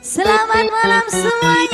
Selamat malam semuanya